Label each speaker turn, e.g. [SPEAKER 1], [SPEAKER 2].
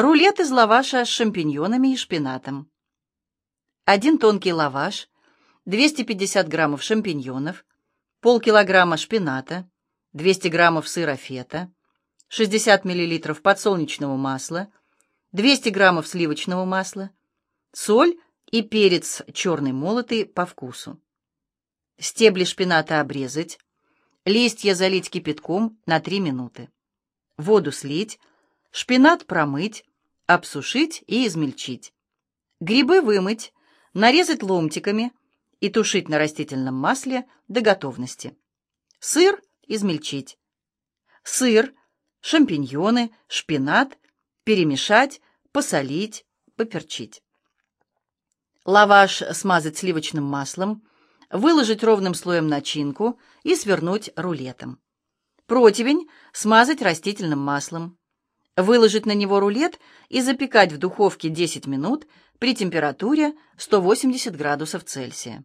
[SPEAKER 1] Рулет из лаваша с шампиньонами и шпинатом. Один тонкий лаваш, 250 граммов шампиньонов, полкилограмма шпината, 200 граммов сыра фета, 60 миллилитров подсолнечного масла, 200 граммов сливочного масла, соль и перец черный молотый по вкусу. Стебли шпината обрезать, листья залить кипятком на 3 минуты. Воду слить, шпинат промыть, обсушить и измельчить. Грибы вымыть, нарезать ломтиками и тушить на растительном масле до готовности. Сыр измельчить. Сыр, шампиньоны, шпинат перемешать, посолить, поперчить. Лаваш смазать сливочным маслом, выложить ровным слоем начинку и свернуть рулетом. Противень смазать растительным маслом. Выложить на него рулет и запекать в духовке 10 минут при температуре 180 градусов Цельсия.